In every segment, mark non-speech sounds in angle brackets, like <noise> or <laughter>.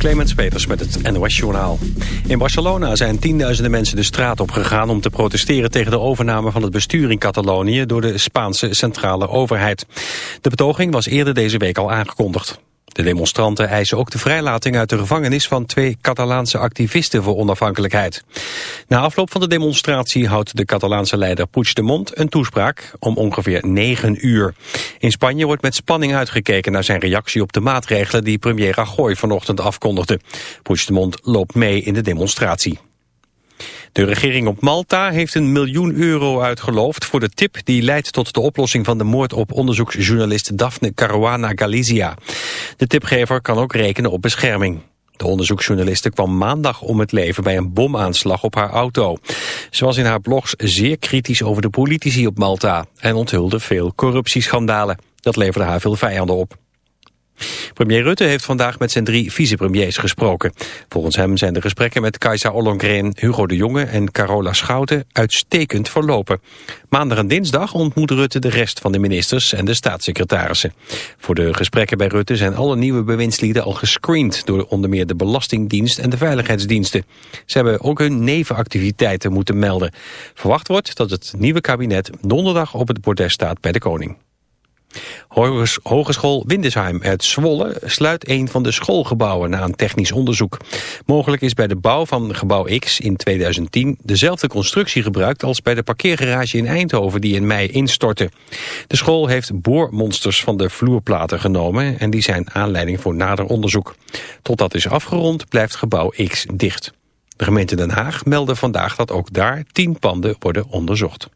Clemens Peters met het NOS Journaal. In Barcelona zijn tienduizenden mensen de straat op gegaan om te protesteren tegen de overname van het bestuur in Catalonië door de Spaanse centrale overheid. De betoging was eerder deze week al aangekondigd. De demonstranten eisen ook de vrijlating uit de gevangenis van twee Catalaanse activisten voor onafhankelijkheid. Na afloop van de demonstratie houdt de Catalaanse leider Puigdemont een toespraak om ongeveer negen uur. In Spanje wordt met spanning uitgekeken naar zijn reactie op de maatregelen die premier Rajoy vanochtend afkondigde. Puigdemont loopt mee in de demonstratie. De regering op Malta heeft een miljoen euro uitgeloofd voor de tip die leidt tot de oplossing van de moord op onderzoeksjournalist Daphne Caruana Galizia. De tipgever kan ook rekenen op bescherming. De onderzoeksjournaliste kwam maandag om het leven bij een bomaanslag op haar auto. Ze was in haar blogs zeer kritisch over de politici op Malta en onthulde veel corruptieschandalen. Dat leverde haar veel vijanden op. Premier Rutte heeft vandaag met zijn drie vicepremiers gesproken. Volgens hem zijn de gesprekken met Kajsa Ollongren, Hugo de Jonge en Carola Schouten uitstekend verlopen. Maandag en dinsdag ontmoet Rutte de rest van de ministers en de staatssecretarissen. Voor de gesprekken bij Rutte zijn alle nieuwe bewindslieden al gescreend door onder meer de Belastingdienst en de Veiligheidsdiensten. Ze hebben ook hun nevenactiviteiten moeten melden. Verwacht wordt dat het nieuwe kabinet donderdag op het bordes staat bij de koning. Hogeschool Windesheim uit Zwolle sluit een van de schoolgebouwen na een technisch onderzoek. Mogelijk is bij de bouw van gebouw X in 2010 dezelfde constructie gebruikt als bij de parkeergarage in Eindhoven die in mei instortte. De school heeft boormonsters van de vloerplaten genomen en die zijn aanleiding voor nader onderzoek. Tot dat is afgerond blijft gebouw X dicht. De gemeente Den Haag meldde vandaag dat ook daar tien panden worden onderzocht.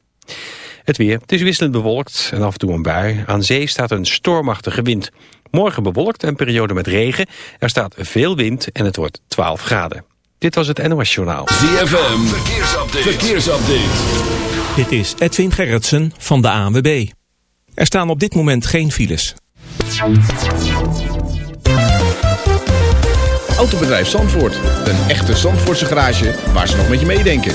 Het weer. Het is wisselend bewolkt en af en toe een bui. Aan zee staat een stormachtige wind. Morgen bewolkt en periode met regen. Er staat veel wind en het wordt 12 graden. Dit was het NOS Journaal. ZFM. Verkeersupdate. Verkeersupdate. Dit is Edwin Gerritsen van de ANWB. Er staan op dit moment geen files. Autobedrijf Zandvoort. Een echte Zandvoortse garage waar ze nog met je meedenken.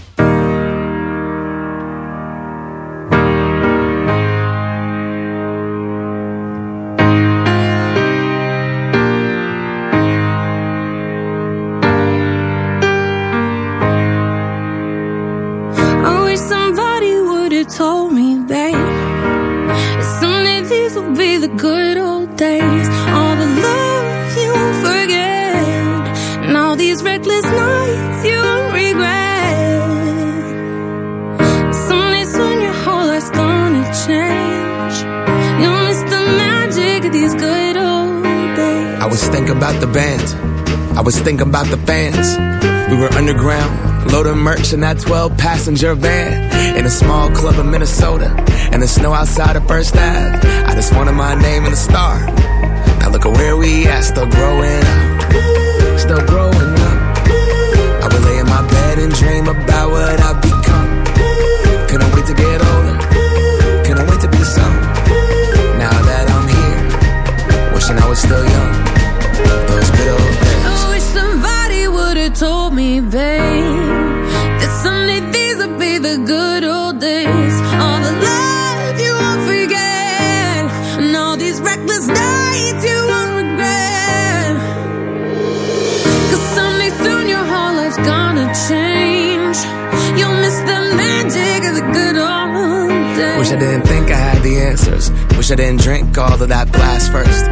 Wish somebody would have told me, babe. Someday these will be the good old days. All the love you won't forget. And all these reckless nights you won't regret. Someday soon your whole life's gonna change. You'll miss the magic of these good old days. I was thinking about the band. I was thinking about the fans. We were underground, loading merch in that 12 passenger van. In a small club in Minnesota. And the snow outside of First Ave. I just wanted my name in the star. Now look at where we at, still growing up. Still growing up. I would lay in my bed and dream about what I've become. Couldn't wait to get older. Couldn't wait to be some. Now that I'm here, wishing I was still young. Those good old days. I wish somebody would have told me, babe, didn't think I had the answers. Wish I didn't drink all of that glass first.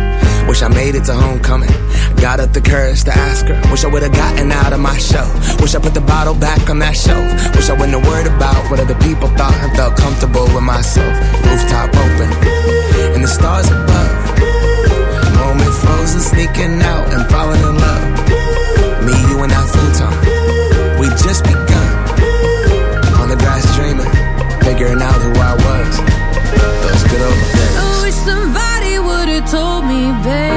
Wish I made it to homecoming. Got up the courage to ask her. Wish I would've gotten out of my shell. Wish I put the bottle back on that shelf. Wish I wouldn't have worried about what other people thought and felt comfortable with myself. Rooftop open and the stars above. Moment frozen, sneaking out and falling in love. Me, you, and that futon. We just began. figuring out who I was. Those good old days. I wish somebody would've told me, babe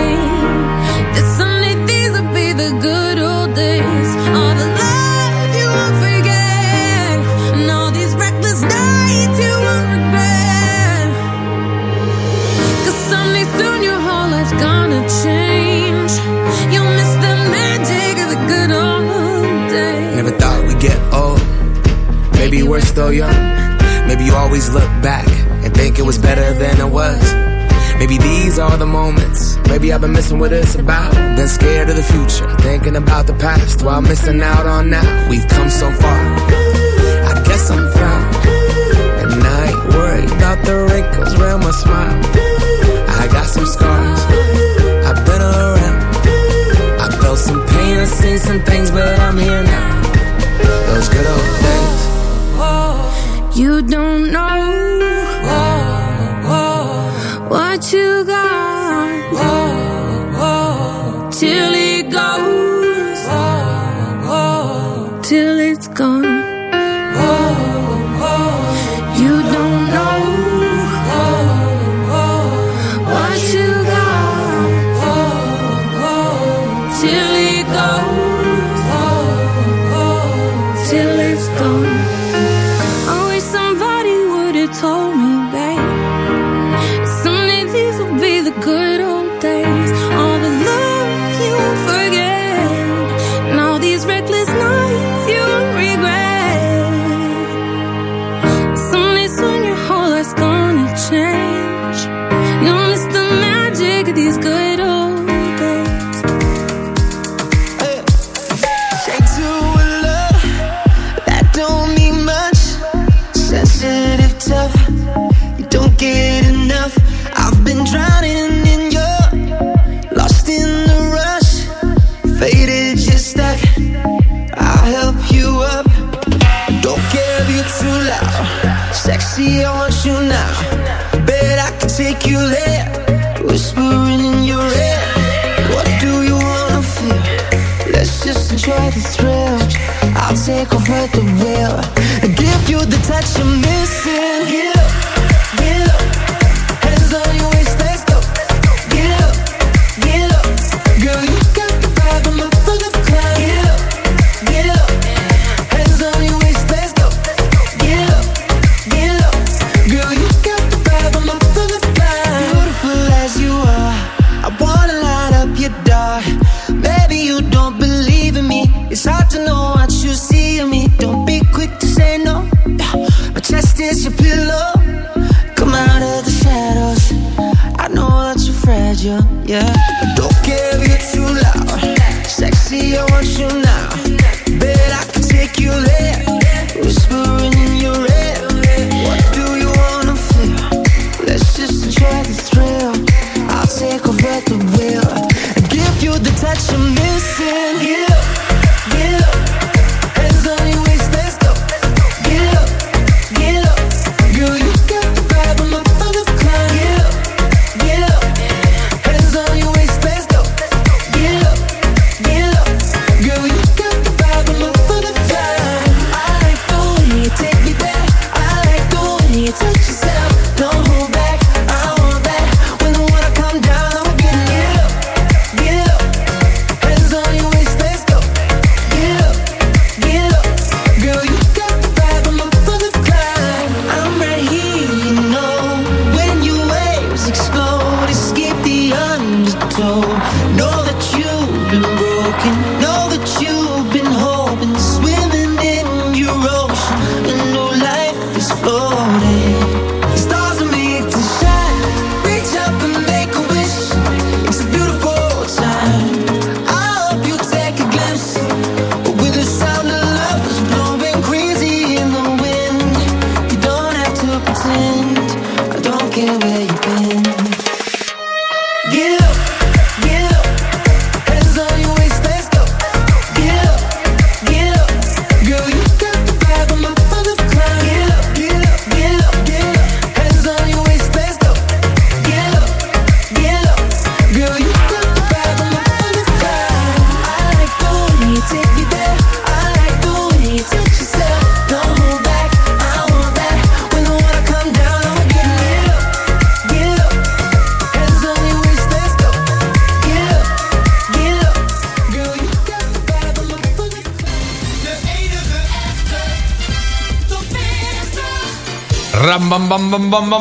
what it's about. Been scared of the future, thinking about the past while missing out on now. We've come so far. I guess I'm proud. And I ain't worried about the wrinkles around my smile. I got some scars. I've been around. I felt some pain, I seen some things, but I'm here now. Those good old days. You don't know oh, oh, what you got till you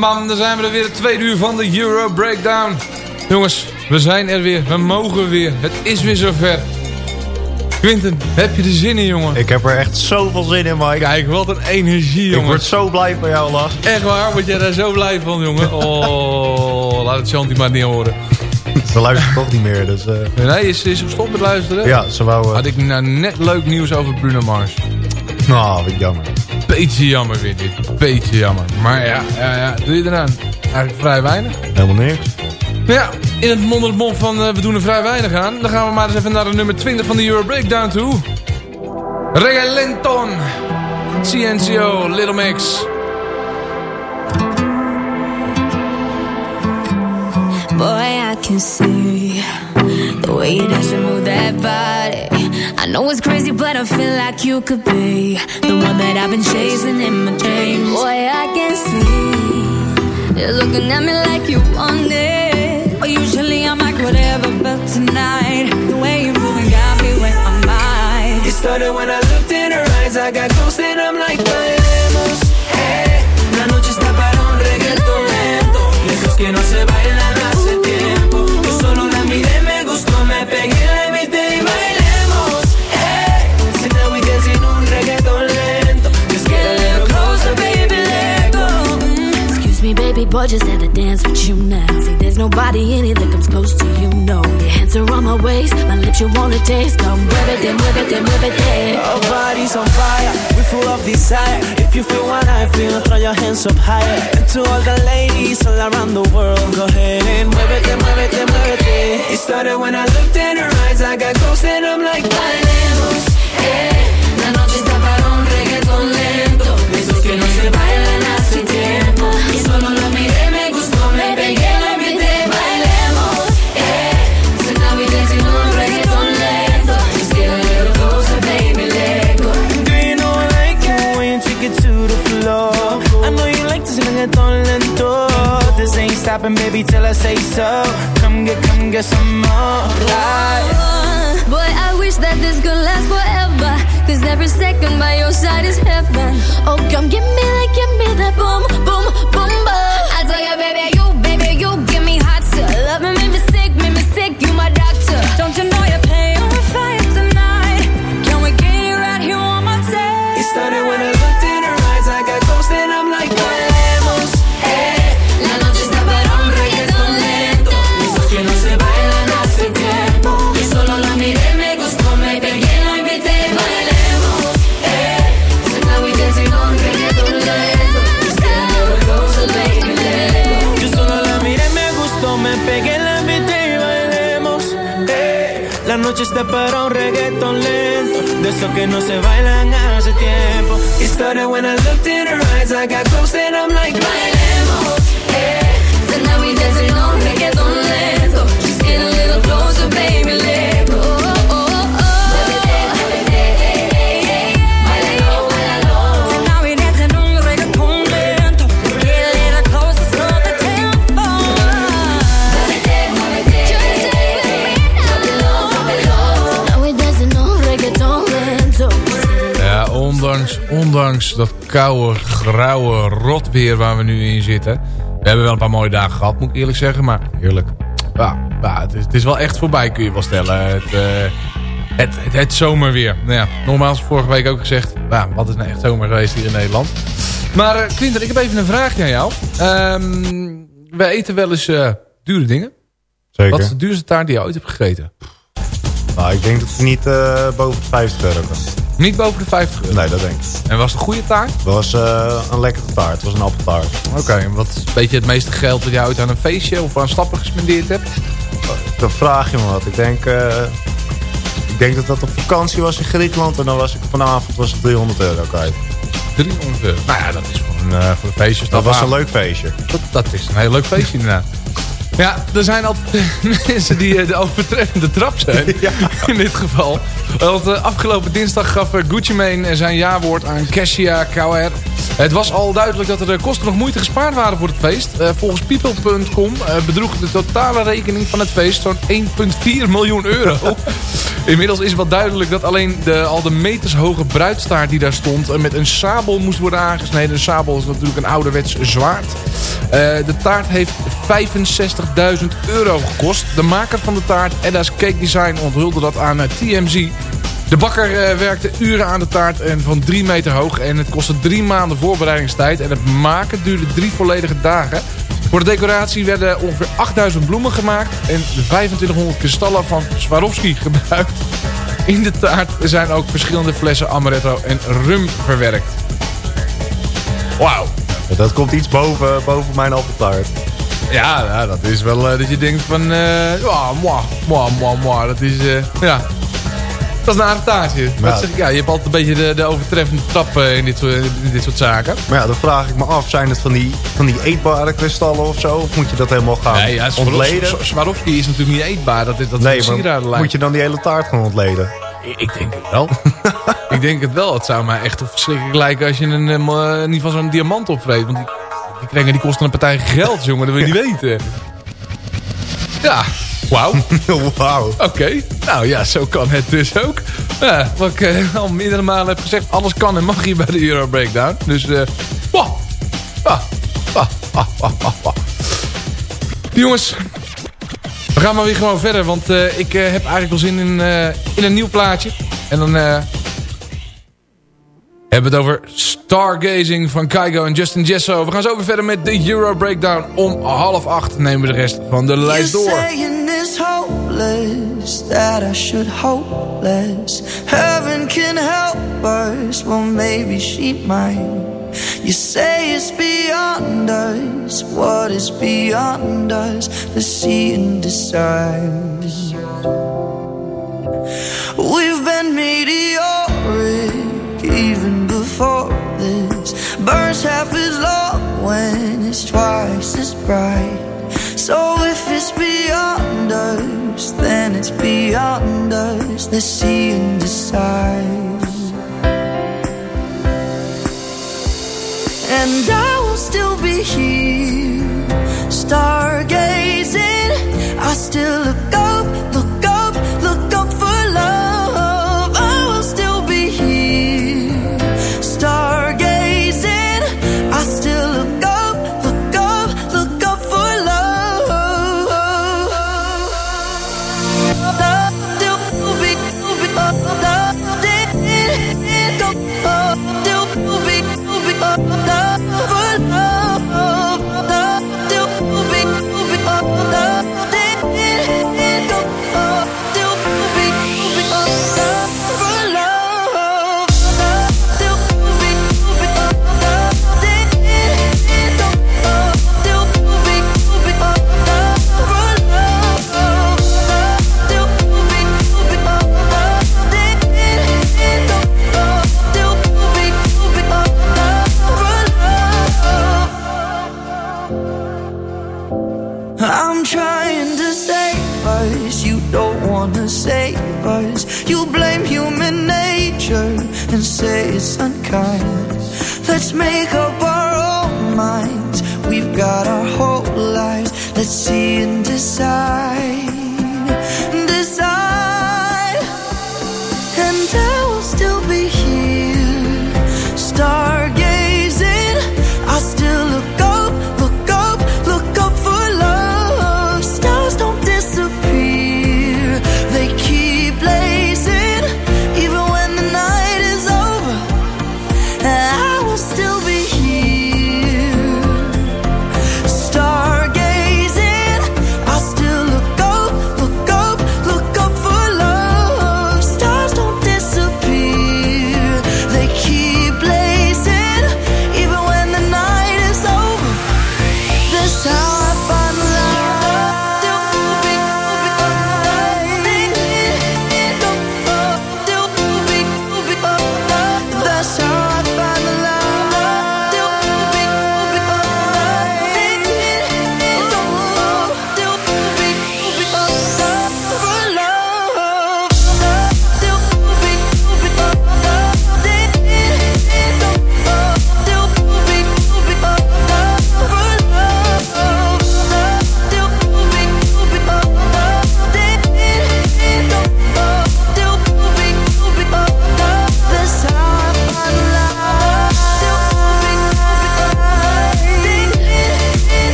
bam. Dan zijn we er weer, het tweede uur van de Euro Breakdown. Jongens, we zijn er weer. We mogen weer. Het is weer zover. Quinten, heb je er zin in, jongen? Ik heb er echt zoveel zin in, Mike. Kijk, wat een energie, jongen. Ik word zo blij van jou, lach. Echt waar, word jij daar zo blij van, jongen? <laughs> Oh, laat het Shanti maar niet horen. We luisteren toch niet meer, dus... eh, Nee, is, is gestopt met luisteren? ja, ze wou... eh, Had ik nou net leuk nieuws over Bruno Mars. Nou, wat jammer. Beetje jammer weer dit. Beetje jammer. Maar ja, ja, ja. doe je eraan? Eigenlijk vrij weinig. Helemaal niks. Nou ja, in het mond van eh, we doen er vrij weinig aan. Dan gaan we maar eens even naar de nummer 20 van de Euro Breakdown toe. Regalenton. CNCO, Little Mix. Boy, I can see the way you move that body. I know it's crazy, but I feel like you could be the one that I've been chasing in my dreams. Boy, I can see you're looking at me like you want it. But usually I'm like whatever, but tonight the way you're moving got me where I'm at. It started when I looked in her eyes. I got close and I'm like, bailemos. Hey, eh. la noche está para un reggaeton lento. Y esos que no se bailan just had to dance with you now. See, there's nobody in it that comes close to you, no. Your hands are on my waist, my lips you wanna taste. Come muévete, muévete, muévete. Our bodies on fire, we full of desire. If you feel what I feel, throw your hands up higher. And to all the ladies all around the world, go ahead and muévete, muévete, muévete. It then whip it. It started when I looked in her eyes, I got close and I'm like, bailemos, eh. La noche está para un reggaeton lento. Esos que no se bailan stopping, baby, till I say so. Come get, come get some more. Like, Uh, Boy, I wish that this could last forever. Cause every second by your side is heaven. Oh, come give me that, give me that boom, boom, noche para un reggaeton lento. De esos que no se bailan hace tiempo. It started when I looked in her eyes, I got close and I'm like, bailemos, eh. So now we dancing on ondanks, dat koude, grauwe rotweer waar we nu in zitten. We hebben wel een paar mooie dagen gehad, moet ik eerlijk zeggen. Maar heerlijk. Ja, ja, het, is, het is wel echt voorbij, kun je wel stellen. Het, eh, het, het, het zomerweer. Nou ja, nogmaals, vorige week ook gezegd. Ja, wat is nou echt zomer geweest hier in Nederland. Maar uh, Quinten, ik heb even een vraagje aan jou. Ehm wij eten wel eens eh, dure dingen. Zeker. Wat is de duurste taart die je ooit hebt gegeten? Nou, ik denk dat het niet boven de 50 euro kan. Niet boven de 50 euro? Nee, dat denk ik. En was het een goede taart? Het was eh, een lekkere taart. Het was een appeltaart. Oké, en wat een beetje het meeste geld dat je uit aan een feestje of aan stappen gespendeerd hebt? Dan vraag je me wat. Ik denk, eh, ik denk dat dat op vakantie was in Griekenland. En dan was ik vanavond was het 300 euro kwijt. 300 euro. Nou ja, dat is voor een, eh, voor een feestje. Dat was een leuk feestje. Dat, dat is een heel leuk feestje inderdaad. Ja, er zijn altijd <laughs> mensen die eh, de overtreffende trap zijn. <laughs> In dit geval. Want uh, afgelopen dinsdag gaf uh, Gucci Mane zijn jaarwoord aan Cassia KR. Het was al duidelijk dat er kosten nog moeite gespaard waren voor het feest. Uh, volgens people.com bedroeg de totale rekening van het feest zo'n 1,4 miljoen euro. <laughs> Inmiddels is wel duidelijk dat alleen de, al de metershoge bruidstaart die daar stond... met een sabel moest worden aangesneden. Een sabel is natuurlijk een ouderwets zwaard. de taart heeft 65.000 euro gekost. De maker van de taart, Edda's Cake Design, onthulde dat aan TMZ. De bakker uh, werkte uren aan de taart en van drie meter hoog. En het kostte drie maanden voorbereidingstijd. En het maken duurde drie volledige dagen. Voor de decoratie werden ongeveer 8000 bloemen gemaakt. En 2500 kristallen van Swarovski gebruikt. In de taart zijn ook verschillende flessen amaretto en rum verwerkt. Wauw. Dat komt iets boven, boven mijn appeltaart. Ja, ja, dat is wel uh, dat je denkt van... Uh, ja, moi, moi, moi. Dat is... Uh, ja. Dat is een taartje. Ja. Je hebt altijd een beetje de, de overtreffende trap in dit, soort, in dit soort zaken. Maar ja, dan vraag ik me af. Zijn het van die, van die eetbare kristallen of zo? Of moet je dat helemaal gaan nee, ja, ontleden? Swarovski is natuurlijk niet eetbaar. Dat is, dat nee, maar moet je dan die hele taart gaan ontleden? Ik denk het wel. <laughs> ik denk het wel. Het zou mij echt verschrikkelijk lijken als je een, in ieder geval zo'n diamant opvreet. Want die, die kringen die kosten een partij geld, <laughs> jongen. Dat wil je niet weten. Ja, wauw. <laughs> wauw. Oké, okay. nou ja, zo kan het dus ook. Ja, wat ik uh, al meerdere malen heb gezegd, alles kan en mag hier bij de Euro Breakdown. Dus, eh, uh, Jongens, we gaan maar weer gewoon verder, want uh, ik heb eigenlijk wel zin in, in een nieuw plaatje. En dan hebben het over Stargazing van Kygo en Justin Jesso. We gaan zo weer verder met de Euro Breakdown. Om half acht nemen we de rest van de lijst door. hopeless that I should hope less. Heaven can help us, well maybe she might. You say it's beyond us, what is beyond us? Let's see and decide. We've been meteoric, even before this. Burns half as long when it's twice as bright. So if it's beyond us, then it's beyond us. Let's see and decide. And I will still be here, stargazing. I still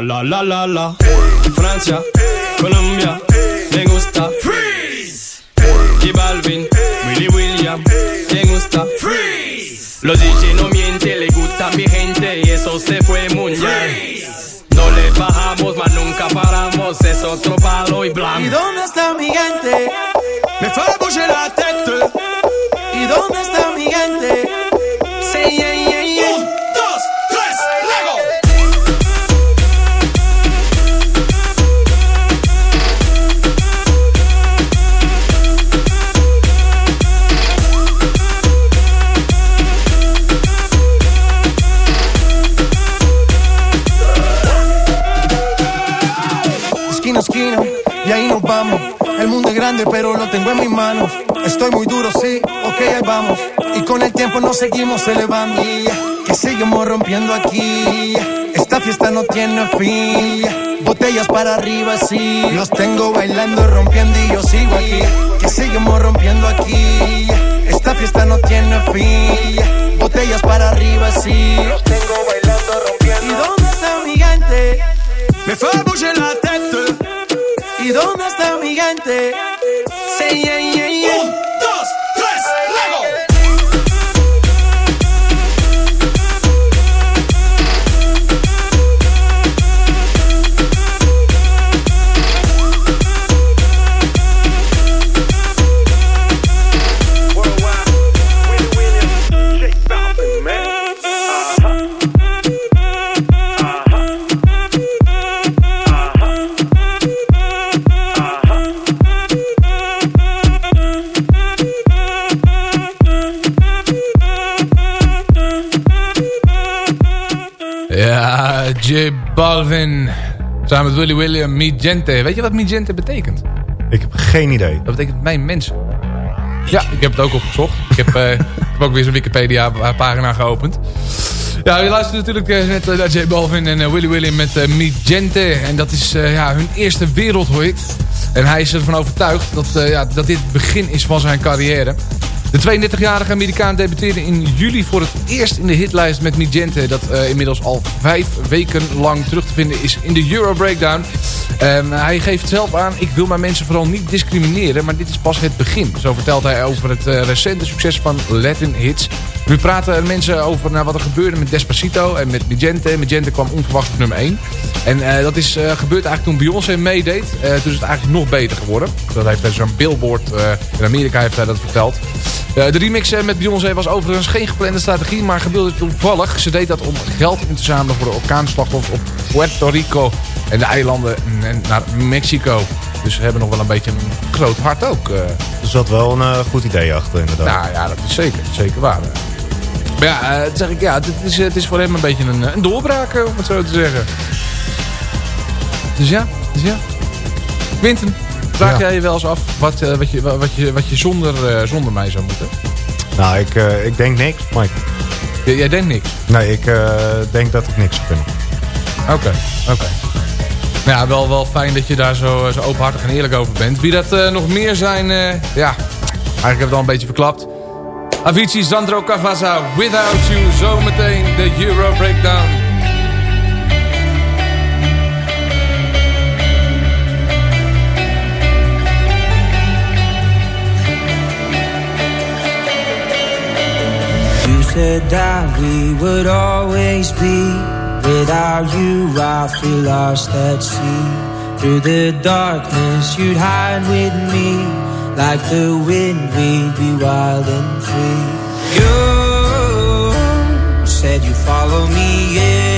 La la la la la. Francia, Colombia, me gusta. Freeze. Y Balvin, Willy William, me gusta. Freeze. Los DJ no mienten, le gusta mi gente y eso se fue muy bien. No le bajamos, mas nunca paramos, es otro palo y ¿Y blanco. dónde está mi tengo en mis manos. Estoy muy duro, sí, ok, ahí vamos. Y con el tiempo nos seguimos elevando. Que seguimos rompiendo aquí. Esta fiesta no tiene fin. Botellas para arriba, sí. Los tengo bailando, rompiendo y yo sigo aquí. Que seguimos rompiendo aquí. Esta fiesta no tiene fin. Botellas para arriba, sí. Los tengo bailando, rompiendo. ¿Y dónde está mi gente? Me fue a la tête. ¿Y dónde está mi gente? Yeah, yeah, Balvin. Samen met Willy William, Mi Gente. Weet je wat Mi Gente betekent? Ik heb geen idee. Dat betekent mijn mensen. Ja, ik heb het ook opgezocht. Ik heb, eh, <laughs> ik heb ook weer zo'n Wikipedia-pagina geopend. Ja, je luistert natuurlijk eh, net eh, naar J Balvin en eh, Willy William met eh, Mi Gente. En dat is eh, ja, hun eerste wereldhit. En hij is ervan overtuigd dat, eh, ja, dat dit het begin is van zijn carrière. De 32-jarige Amerikaan debuteerde in juli voor het eerst in de hitlijst met Mi Gente. Dat eh, inmiddels al vijf weken lang terug te vinden is in de Euro Breakdown. Ehm, hij geeft zelf aan, ik wil mijn mensen vooral niet discrimineren, maar dit is pas het begin. Zo vertelt hij over het eh, recente succes van Latin Hits. Nu praten mensen over naar wat er gebeurde met Despacito en met Magente. Magente kwam onverwacht op nummer 1. En eh, dat is eh, gebeurd eigenlijk toen Beyoncé meedeed. Eh, toen is het eigenlijk nog beter geworden. Dat heeft zo'n billboard eh, in Amerika heeft hij dat verteld. De remix met Beyoncé was overigens geen geplande strategie, maar gebeurde toevallig. Ze deed dat om geld in te zamelen voor de orkaanslachtoffers op Puerto Rico en de eilanden en naar Mexico. Dus ze hebben nog wel een beetje een groot hart ook. Er zat wel een goed idee achter inderdaad. Nou ja, dat is zeker, zeker waar. Maar ja, eh, zeg ik, ja het, is, het is voor hem een beetje een, een doorbraak, om het zo te zeggen. Dus ja, dus ja. Quinten, vraag jij je wel eens af wat, eh, wat, je, wat, je, wat je zonder, eh, zonder mij zou moeten? Nou, ik, ik denk niks, Mike. J- jij denkt niks? Nee, ik denk dat ik niks kunnen. Oké, oké. Nou ja, wel, wel fijn dat je daar zo, zo openhartig en eerlijk over bent. Wie dat nog meer zijn, ja, eigenlijk heb ik het al een beetje verklapt. Avicii, Sandro Cavazza, Without You, zometeen de Euro Breakdown. You said that we would always be. Without you, I feel lost at sea. Through the darkness, you'd hide with me. Like the wind, we'd be wild and free. You said you follow me, yeah.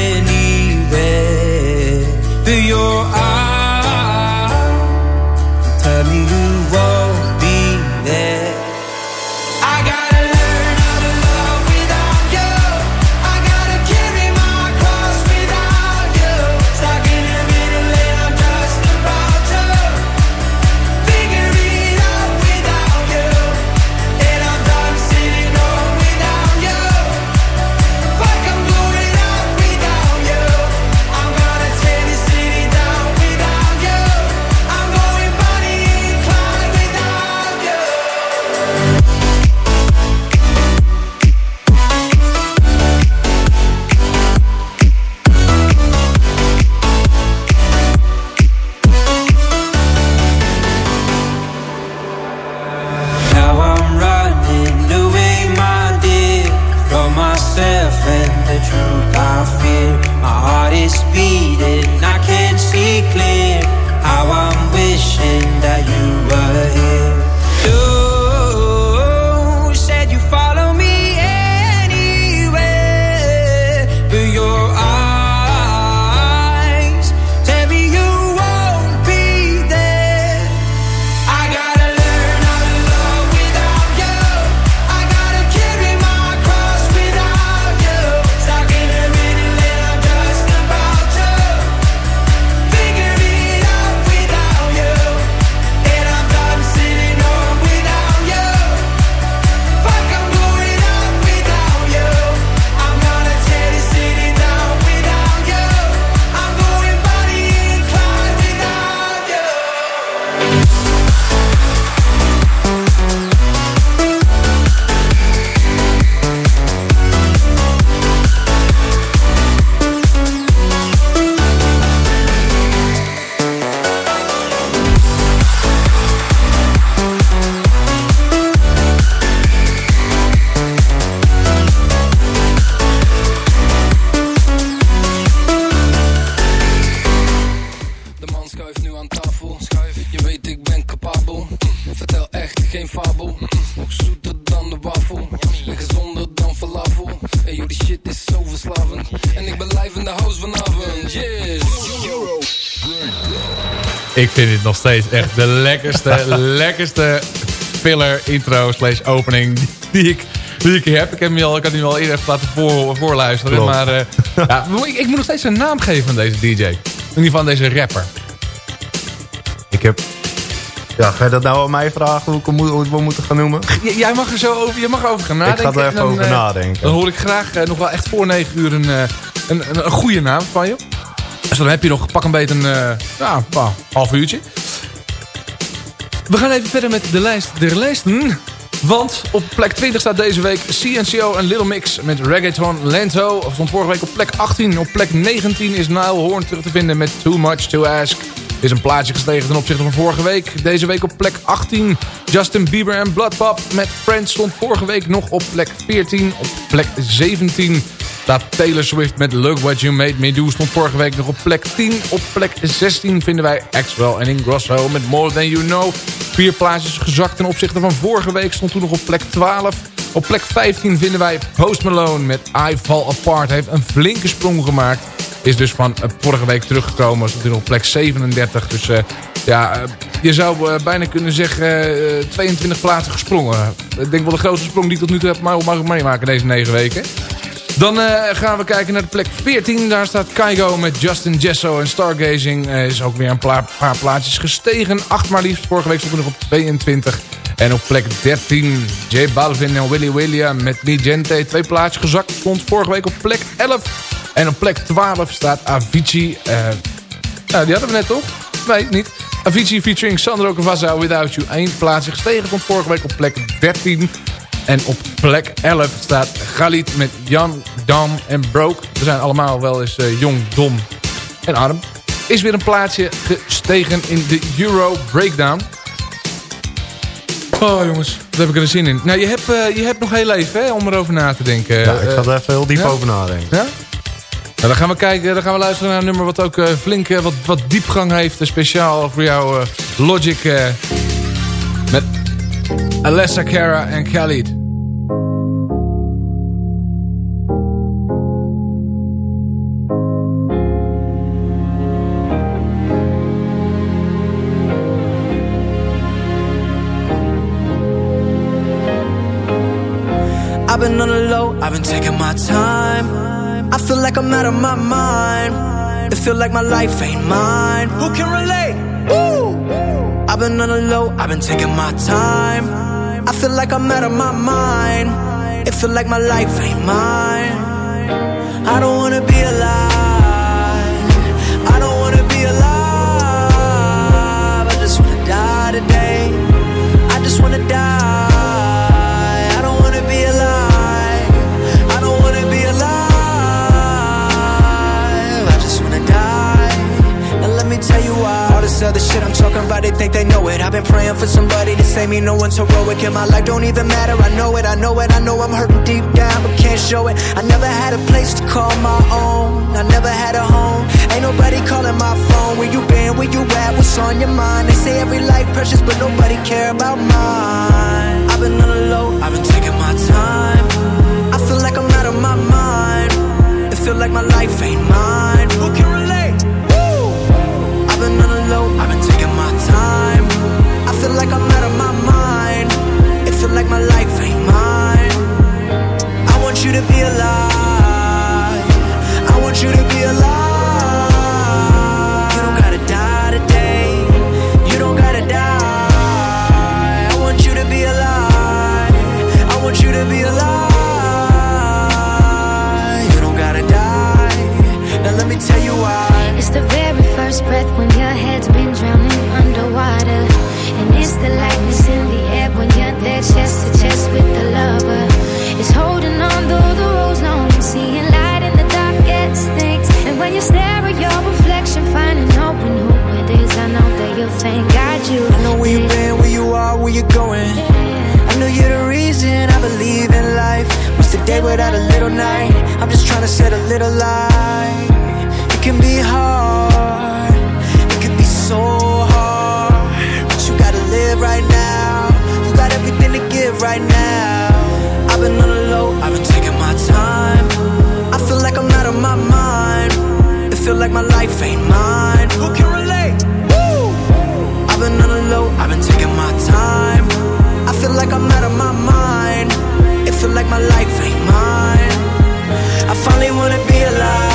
Vind dit nog steeds echt de lekkerste, <laughs> lekkerste filler intro slash opening die ik, die ik heb. Ik, heb hem al, ik had hem al eerder even laten voor, voorluisteren. Klopt. Maar eh, ja, <laughs> ik, ik moet nog steeds een naam geven aan deze DJ. In ieder geval aan deze rapper. Ik heb... Ja, ga je dat nou aan mij vragen hoe, ik hem hoe we moeten gaan noemen? J- jij mag er zo over, je mag er over gaan nadenken. ga er even En dan, over eh, nadenken. Dan hoor ik graag eh, nog wel echt voor 9 uur een, een, een, een goede naam van je. Dus dan heb je nog pak een beetje een eh, ja, nou, half uurtje. We gaan even verder met de lijst der lijsten. Want op plek 20 staat deze week CNCO en Little Mix met Reggaeton Lento. Stond vorige week op plek 18. Op plek 19 is Nile Horn terug te vinden met Too Much To Ask. Is een plaatsje gestegen ten opzichte van vorige week. Deze week op plek 18. Justin Bieber en Bloodpop met Friends stond vorige week nog op plek 14. Op plek 17 staat Taylor Swift met Look What You Made Me Do. Stond vorige week nog op plek 10. Op plek 16 vinden wij Axwell en Ingrosso met More Than You Know. Vier plaatsjes gezakt ten opzichte van vorige week. Stond toen nog op plek 12. Op plek 15 vinden wij Post Malone met I Fall Apart. Hij heeft een flinke sprong gemaakt. Is dus van eh, vorige week teruggekomen. Stond toen op plek 37. Dus eh, ja, eh, je zou bijna kunnen zeggen eh, 22 plaatsen gesprongen. Ik denk wel de grootste sprong die ik tot nu toe heb ik meemaken deze 9 weken. Dan gaan we kijken naar de plek 14. Daar staat Kaigo met Justin Jesso en Stargazing. Eh, is ook weer een paar plaatjes gestegen. Acht maar liefst. Vorige week stond er nog op 22. En op plek 13 J Balvin en Willy William met Mi Gente. Twee plaatjes gezakt. Stond vorige week op plek 11. En op plek 12 staat Avicii. eh, nou, die hadden we net toch? Nee, niet. Avicii featuring Sandro Cavazza Without You. Eén plaatsje gestegen. Stond vorige week op plek 13. En op plek 11 staat Galit met Jan, Dam en Broke. We zijn allemaal wel eens eh, jong, dom en arm. Is weer een plaatsje gestegen in de Euro Breakdown. Oh jongens, daar heb ik er zin in. Nou, je hebt, eh, je hebt nog heel even hè, om erover na te denken. Ja, ik ga er even heel diep ja? over nadenken. ja? Nou, dan gaan we kijken, dan gaan we luisteren naar een nummer wat ook uh, flink eh, wat, wat diepgang heeft. Eh, speciaal voor jou Logic met Alessa Cara en Khalid. I've been on the low, I've been taking my time I feel like I'm out of my mind. It feel like my life ain't mine. Who can relate? I've been on the low, I've been taking my time. I feel like I'm out of my mind. It feel like my life ain't mine. I don't wanna be alive. For somebody to save me. No one's heroic in my life, don't even matter. I know it, I know it, I know I'm hurting deep down, but can't show it. I never had a place to call my own. I never had a home. Ain't nobody calling my phone. Where you been? Where you at? What's on your mind? They say every life precious, but nobody care about mine. I've been on the low, I've been taking my time. I feel like I'm out of my mind. It feel like my life ain't mine. Like I'm out of my mind. It feel like my life ain't mine. I want you to be alive. I want you to be alive. You don't gotta die today. You don't gotta die. I want you to be alive. I want you to be alive. You don't gotta die. Now let me tell you why. It's the very first breath when your head's been drowning underwater. And it's the lightness in the air when you're there chest to chest with the lover. It's holding on though the road's long and seeing light in the darkest things. And when you stare at your reflection, finding open who it is, I know that you'll thank God you. I know where you've been, where you are, where you're going. I know you're the reason I believe in life. What's the day without a little night? I'm just trying to set a little light. It can be hard, it can be so right now. I've been on the low, I've been taking my time. I feel like I'm out of my mind. It feel like my life ain't mine. Who can relate? Woo! I've been on the low, I've been taking my time. I feel like I'm out of my mind. It feel like my life ain't mine. I finally wanna be alive.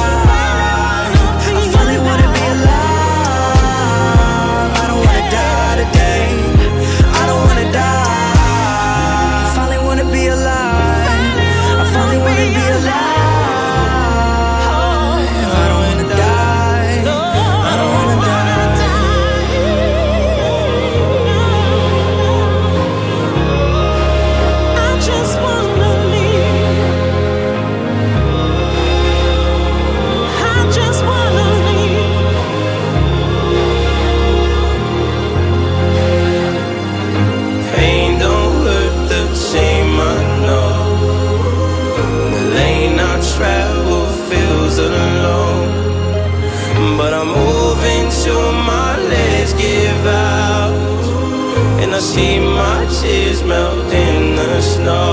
Snow.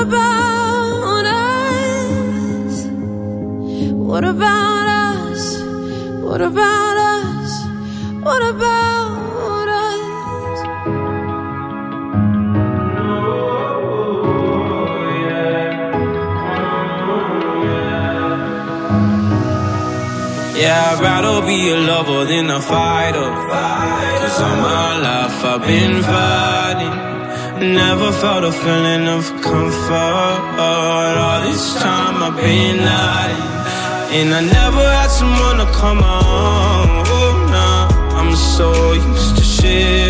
about us? What about us? What about us? What about us? Yeah, I'd rather be a lover than a fighter. Cause all my life I've been fighting. Never felt a feeling of comfort. All this time I've been hiding. And I never had someone to come on. Oh, nah, I'm so used to shit.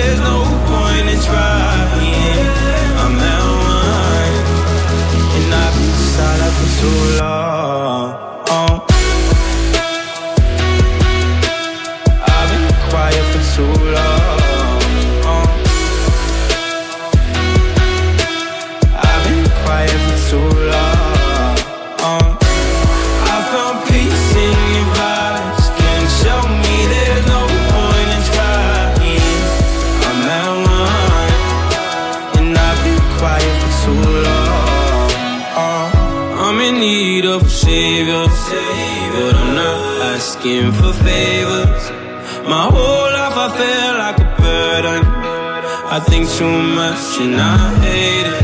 feel like a burden. I think too much and I hate it.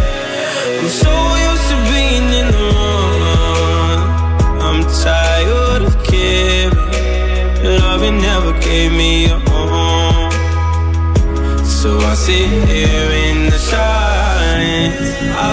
I'm so used to being in the wrong. I'm tired of caring. Loving never gave me a home. So I sit here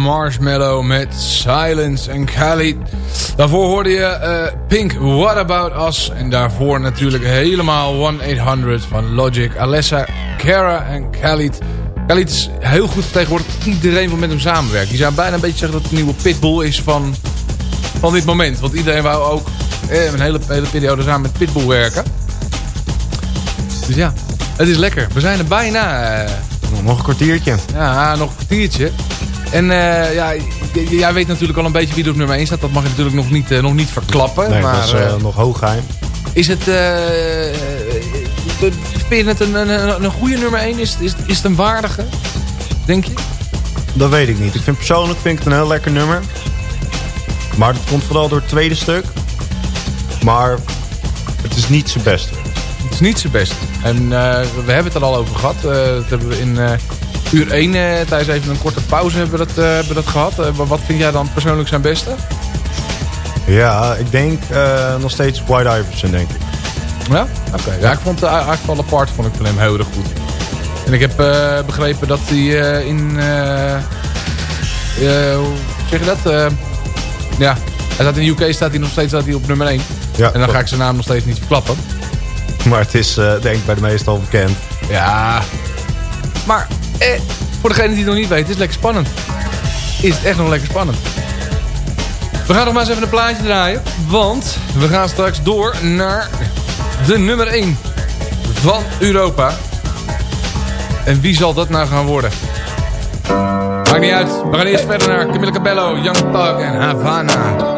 Marshmallow met Silence en Khalid. Daarvoor hoorde je eh, Pink, What About Us. En daarvoor natuurlijk helemaal 1-800 van Logic, Alessa, Kara en Khalid. Khalid is heel goed vertegenwoordigd. Iedereen wil met hem samenwerken. Je zou bijna een beetje zeggen dat het de nieuwe pitbull is van, van dit moment. Want iedereen wou ook eh, een hele, hele periode samen met Pitbull werken. Dus ja, het is lekker. We zijn er bijna. eh, nog een kwartiertje. Ja, nog een kwartiertje. En eh, ja, jij weet natuurlijk al een beetje wie er op nummer 1 staat. Dat mag je natuurlijk nog niet, eh, nog niet verklappen. Nee, maar, dat is eh, nog hooggeheim. is het... vind je het een, een, een, een goede nummer 1? Is, is, is het een waardige? Denk je? Dat weet ik niet. Ik vind persoonlijk vind ik het een heel lekker nummer. Maar dat komt vooral door het tweede stuk. Maar het is niet zijn beste. Het is niet zijn best. En we hebben het er al over gehad. Eh, dat hebben we in uur 1 eh, tijdens even een korte pauze hebben we dat, eh, hebben we dat gehad. Eh, wa- wat vind jij dan persoonlijk zijn beste? Ja, ik denk nog steeds White Iverson, denk ik. Ja? Oké. Ja, ik vond uh, Actual Apart vond ik van hem heel erg goed. En ik heb begrepen dat hij in... hoe zeg je dat? Ja, hij staat in de UK staat hij nog steeds staat hij op nummer 1. Ja, en dan klopt. ga ik zijn naam nog steeds niet verklappen. Maar het is denk ik bij de meesten al bekend. Ja. Maar eh, voor degene die het nog niet weet, het is lekker spannend. Is het echt nog lekker spannend. We gaan nog maar eens even een plaatje draaien. Want we gaan straks door naar de nummer 1 van Europa. En wie zal dat nou gaan worden? Maakt niet uit. We gaan eerst verder naar Camila Cabello, Young Thug en. Havana,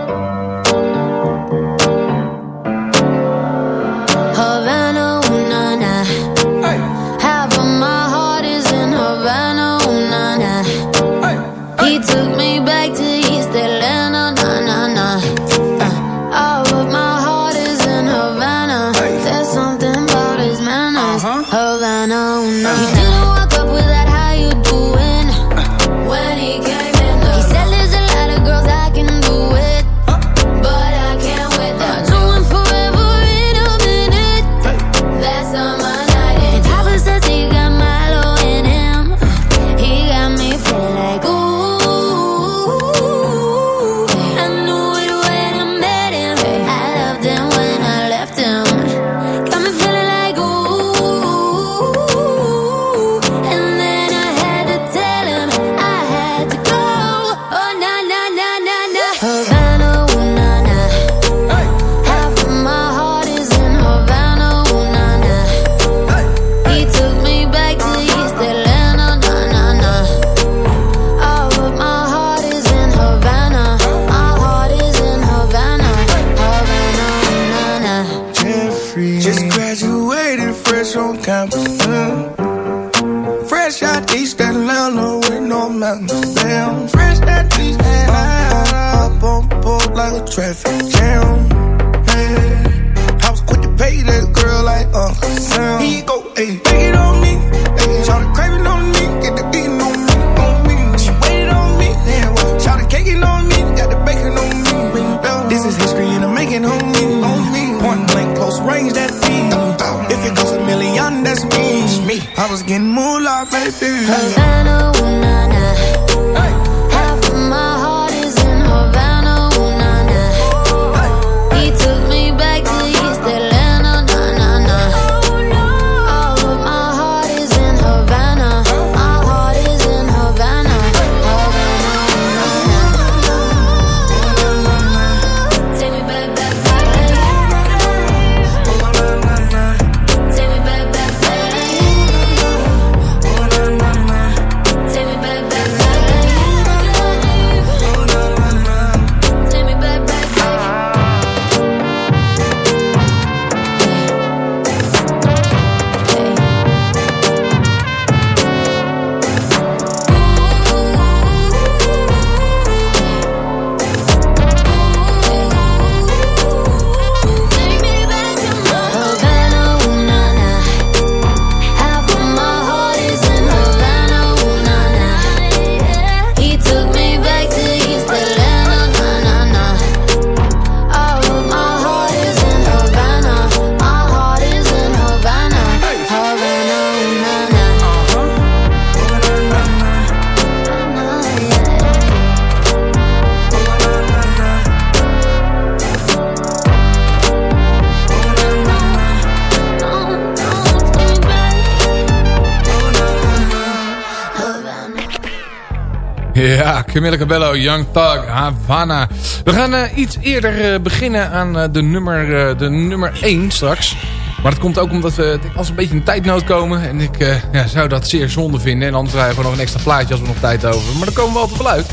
Camilla Cabello, Young Thug, Havana. We gaan eh, iets eerder eh, beginnen aan eh, de, nummer, de nummer 1 straks. Maar dat komt ook omdat we als een beetje in tijdnood komen. En ik ja, zou dat zeer zonde vinden. En anders draaien we nog een extra plaatje als we nog tijd over. Maar daar komen we altijd wel uit.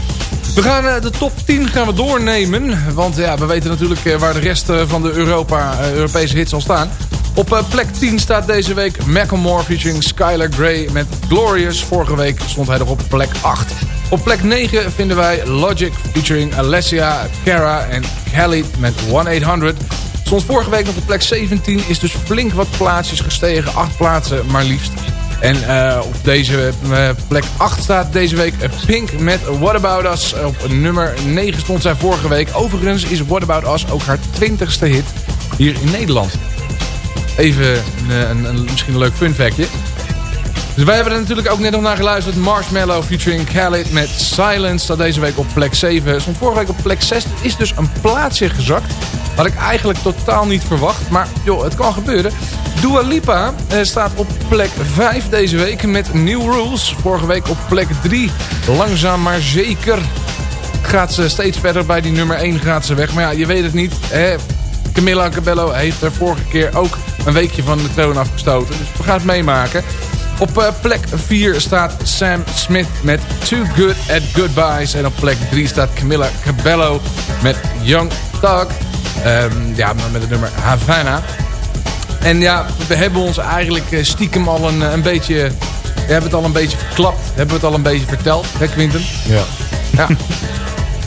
We gaan de top 10 gaan we doornemen. Want ja, we weten natuurlijk waar de rest van de Europa, Europese hits al staan. Op plek 10 staat deze week Macklemore featuring Skylar Grey met Glorious. Vorige week stond hij nog op plek 8. Op plek 9 vinden wij Logic featuring Alessia Cara en Kelly met 1-800. Stond vorige week nog op plek 17, is dus flink wat plaatsjes gestegen. 8 plaatsen maar liefst. En eh, op deze eh, plek 8 staat deze week Pink met What About Us. Op nummer 9 stond zij vorige week. Overigens is What About Us ook haar 20ste hit hier in Nederland. Even een, een, een- misschien een leuk fun factje. Dus wij hebben er natuurlijk ook net nog naar geluisterd. Marshmallow featuring Khaled met Silence. Staat deze week op plek 7. Stond vorige week op plek 6. Is dus een plaatsje gezakt. Had ik eigenlijk totaal niet verwacht. Maar joh, het kan gebeuren. Dua Lipa eh, staat op plek 5 deze week met New Rules. Vorige week op plek 3. Langzaam maar zeker gaat ze steeds verder. Bij die nummer 1 gaat ze weg. Maar ja, je weet het niet. Hè? Camilla Cabello heeft er vorige keer ook een weekje van de troon afgestoten. Dus we gaan het meemaken. Op eh, plek 4 staat Sam Smith met Too Good at Goodbyes. En op plek 3 staat Camilla Cabello met Young Thug. Ehm, ja, met het nummer Havana. En ja, we hebben ons eigenlijk eh, stiekem al een, een beetje... We hebben het al een beetje verklapt. Hebben we het al een beetje verteld, hè Quinten? Ja. Ja.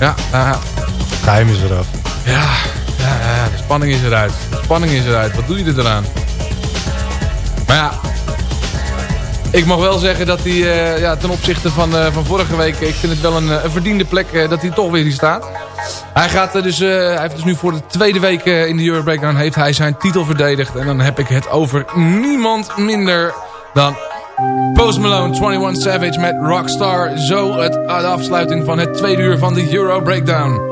ja, ja. Geheim is eraf. Ja, ja, ja, de spanning is eruit. De spanning is eruit. Wat doe je er dan aan? Maar ja, ik mag wel zeggen dat hij eh, ja, ten opzichte van, eh, van vorige week... ik vind het wel een, eh, een verdiende plek dat hij toch weer hier staat. Hij, gaat, dus, hij heeft dus nu voor de tweede week in de Euro Breakdown... heeft hij zijn titel verdedigd. En dan heb ik het over niemand minder dan Post Malone, 21 Savage met Rockstar. Zo het, de afsluiting van het tweede uur van de Euro Breakdown.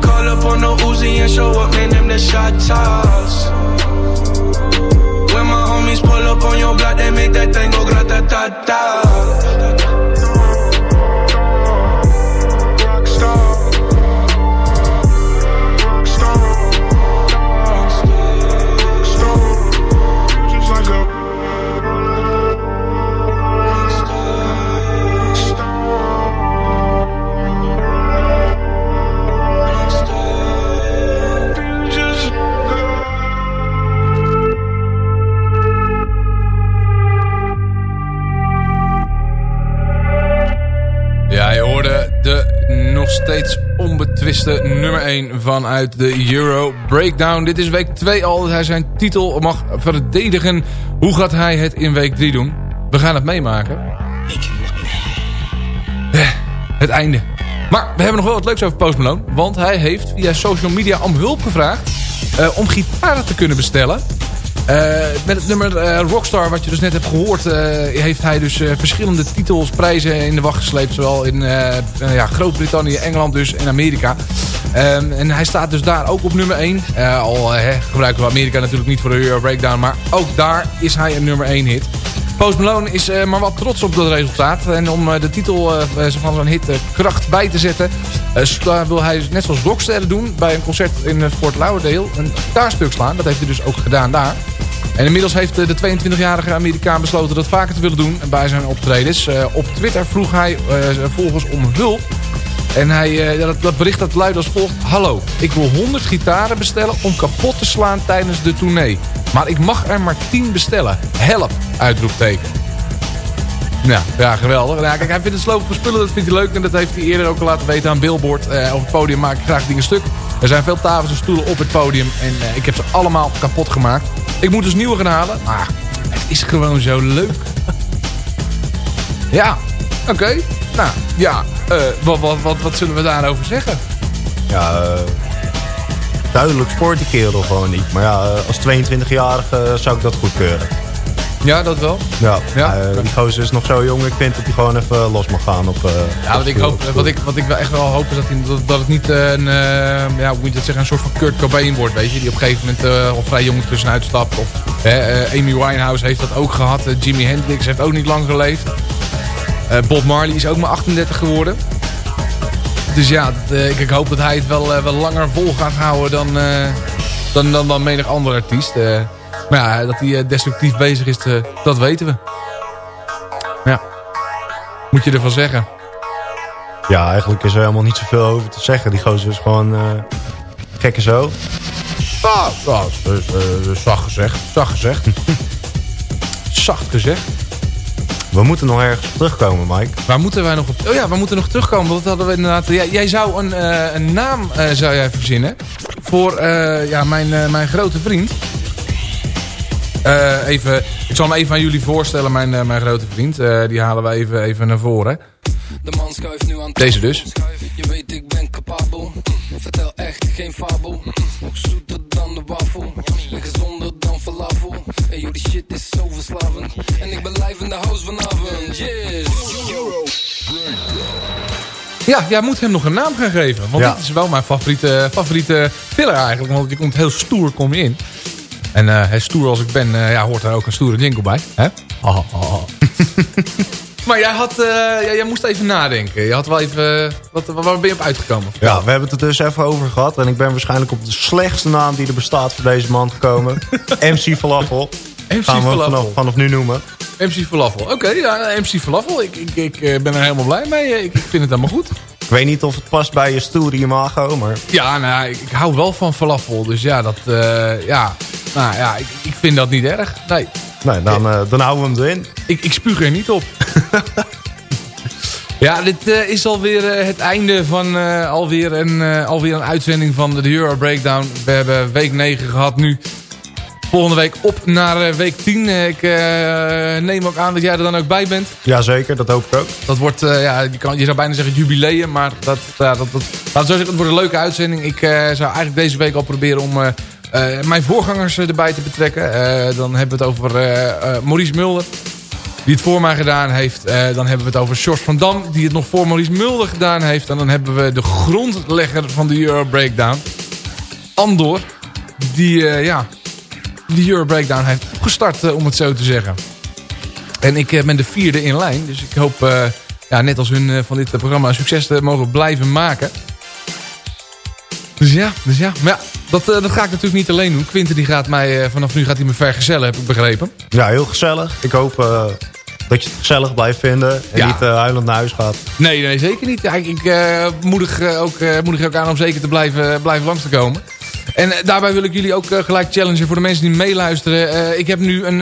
Call up on the Uzi and show up, man, them the shot toss. When my homies pull up on your block, they make that thing go grata-ta-ta. Steeds onbetwiste nummer 1 vanuit de Euro Breakdown. Dit is week 2 al dat hij zijn titel mag verdedigen. Hoe gaat hij het in week 3 doen? We gaan het meemaken. Eh, Het einde. Maar we hebben nog wel wat leuks over Post Malone. Want hij heeft via social media om hulp gevraagd eh, om gitaren te kunnen bestellen. Eh, met het nummer eh, Rockstar, wat je dus net hebt gehoord, eh, heeft hij dus verschillende titels, prijzen in de wacht gesleept. Zowel in ja, Groot-Brittannië, Engeland dus en Amerika. Ehm, en hij staat dus daar ook op nummer 1. Eh, al gebruiken we Amerika natuurlijk niet voor de Euro Breakdown, maar ook daar is hij een nummer 1 hit. Post Malone is maar wat trots op dat resultaat. En om de titel van zijn hit kracht bij te zetten... wil hij net zoals Rockster doen bij een concert in Fort Lauderdale... een gitaarstuk slaan. Dat heeft hij dus ook gedaan daar. En inmiddels heeft eh, de 22-jarige Amerikaan besloten dat vaker te willen doen bij zijn optredens. Eh, op Twitter vroeg hij eh, zijn volgers om hulp. En hij, dat, bericht dat luidt als volgt. Hallo, ik wil 100 gitaren bestellen om kapot te slaan tijdens de tournee. Maar ik mag er maar 10 bestellen. Help, uitroepteken. Ja, ja, geweldig. Nou, kijk, hij vindt het slopen van spullen, dat vindt hij leuk. En dat heeft hij eerder ook al laten weten aan Billboard. Eh, het podium maak ik graag dingen stuk. Er zijn veel tafels en stoelen op het podium. En eh, ik heb ze allemaal kapot gemaakt. Ik moet dus nieuwe gaan halen. Maar het is gewoon zo leuk. <laughs> ja, oké. Nou, ja. eh, wat, wat, wat, wat zullen we daarover zeggen? Ja, eh, duidelijk sport die kerel gewoon niet. Maar ja, als 22-jarige zou ik dat goedkeuren. Ja, dat wel. Ja, Ja? eh, die gozer is nog zo jong. Ik vind dat hij gewoon even los mag gaan op... eh, Ja, wat ik, hoop, wat, ik, wat ik wel echt wel hoop is dat, hij, dat, dat het niet eh, een, eh, ja, hoe moet je dat zeggen, een soort van Kurt Cobain wordt, weet je. Die op een gegeven moment eh, al vrij jong tussenuit stapt. Of eh, Amy Winehouse heeft dat ook gehad. Eh, Jimi Hendrix heeft ook niet lang geleefd. Eh, Bob Marley is ook maar 38 geworden. Dus ja, dat, eh, ik, ik hoop dat hij het wel, eh, wel langer vol gaat houden dan, eh, dan, dan, dan menig andere artiest. Maar ja, dat hij eh, destructief bezig is, dat weten we. Ja. Moet je ervan zeggen. Ja, eigenlijk is er helemaal niet zoveel over te zeggen. Die gozer is gewoon eh gekke zo. Ah, dus, eh, zacht gezegd. Zacht gezegd. <laughs> Zacht gezegd. We moeten nog ergens terugkomen, Mike. Waar moeten wij nog op... Oh ja, we moeten nog terugkomen. Want dat hadden we inderdaad... Jij, jij zou een, eh, een naam eh, zou jij verzinnen. Voor eh, ja, mijn, eh, mijn grote vriend. Eh, even, ik zal hem even aan jullie voorstellen, mijn, eh, mijn grote vriend. Eh, die halen we even, even naar voren. De man schuift nu aan Deze dus. Je weet ik ben capabel Vertel echt geen fabel Nog zoeter dan de wafel En gezonder dan falafel En joh die shit is zo verslavend En ik ben live in de house vanavond Yes Ja, jij moet hem nog een naam gaan geven. Want Ja. dit is wel mijn favoriete, favoriete filler eigenlijk. Want je komt heel stoer kom je in. En heel stoer als ik ben, eh, ja, hoort daar ook een stoere jingle bij. Hè? Haha, <laughs> haha. maar jij, had, eh, ja, jij moest even nadenken. Je had wel even... Wat, waar ben je op uitgekomen? Ja, we hebben het er dus even over gehad. En ik ben waarschijnlijk op de slechtste naam die er bestaat voor deze man gekomen. <laughs> MC Falafel. MC Gaan we vanaf, vanaf nu noemen. MC Falafel. Oké, ja, MC Falafel. Ik, ik, ik ben er helemaal blij mee. Ik, ik vind het helemaal goed. Ik weet niet of het past bij je stoere imago, maar... Ja, nou, ja, ik, ik hou wel van falafel. Dus ja, dat, eh, ja, nou ja, ik, ik vind dat niet erg. Nee. Nee, dan, eh, dan houden we hem erin. Ik, ik spuug er niet op. <laughs> ja, dit eh, is alweer het einde van alweer, een, alweer een uitzending van de Euro Breakdown. We hebben week 9 gehad nu. Volgende week op naar eh, week 10. Eh, Ik eh, neem ook aan dat jij er dan ook bij bent. Jazeker, dat hoop ik ook. Dat wordt, eh, ja, je, kan, je zou bijna zeggen jubileum, maar dat, ja, dat, dat, zo zeggen, het wordt een leuke uitzending. Ik zou eigenlijk deze week al proberen om mijn voorgangers erbij te betrekken. Dan hebben we het over Maurice Mulder, die het voor mij gedaan heeft. Dan hebben we het over George van Dam, die het nog voor Maurice Mulder gedaan heeft. En dan hebben we de grondlegger van de Euro Breakdown, Andor. die, ja, die Euro Breakdown heeft opgestart, eh, om het zo te zeggen. En ik eh, ben de vierde in lijn. Dus ik hoop, eh, ja, net als hun van dit programma, succes te mogen blijven maken. Dus ja, dus ja. Maar ja, dat, dat ga ik natuurlijk niet alleen doen. Quinten die gaat mij, vanaf nu gaat hij me vergezellen, heb ik begrepen. Ja, heel gezellig. Ik hoop dat je het gezellig blijft vinden. En Ja. niet huilend naar huis gaat. Nee, nee, zeker niet. Ja, ik eh, moedig, ook, moedig je ook aan om zeker te blijven, blijven langs te komen. En eh, daarbij wil ik jullie ook eh, gelijk challengen voor de mensen die meeluisteren. Eh, ik heb nu een,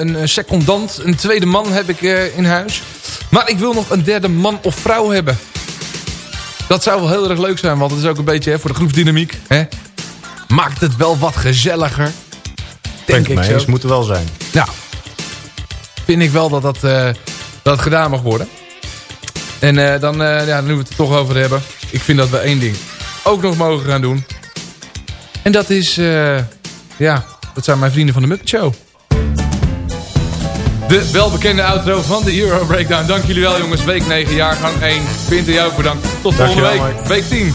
een secondant, een tweede man heb ik in huis. Maar ik wil nog een derde man of vrouw hebben. Dat zou wel heel erg leuk zijn, want het is ook een beetje hè, voor de groepsdynamiek. Hè? Maakt het wel wat gezelliger. Denk ik ik mee zo. moet er wel zijn. Ja, vind ik wel dat dat, dat gedaan mag worden. En dan, ja, nu we het er toch over hebben. Ik vind dat we één ding ook nog mogen gaan doen. En dat is, eh, ja, dat zijn mijn vrienden van de Muppet Show. De welbekende outro van de Euro Breakdown. Dank jullie wel jongens. Week 9, jaargang 1. Quinten, jou ook bedankt. Tot volgende week. Week 10.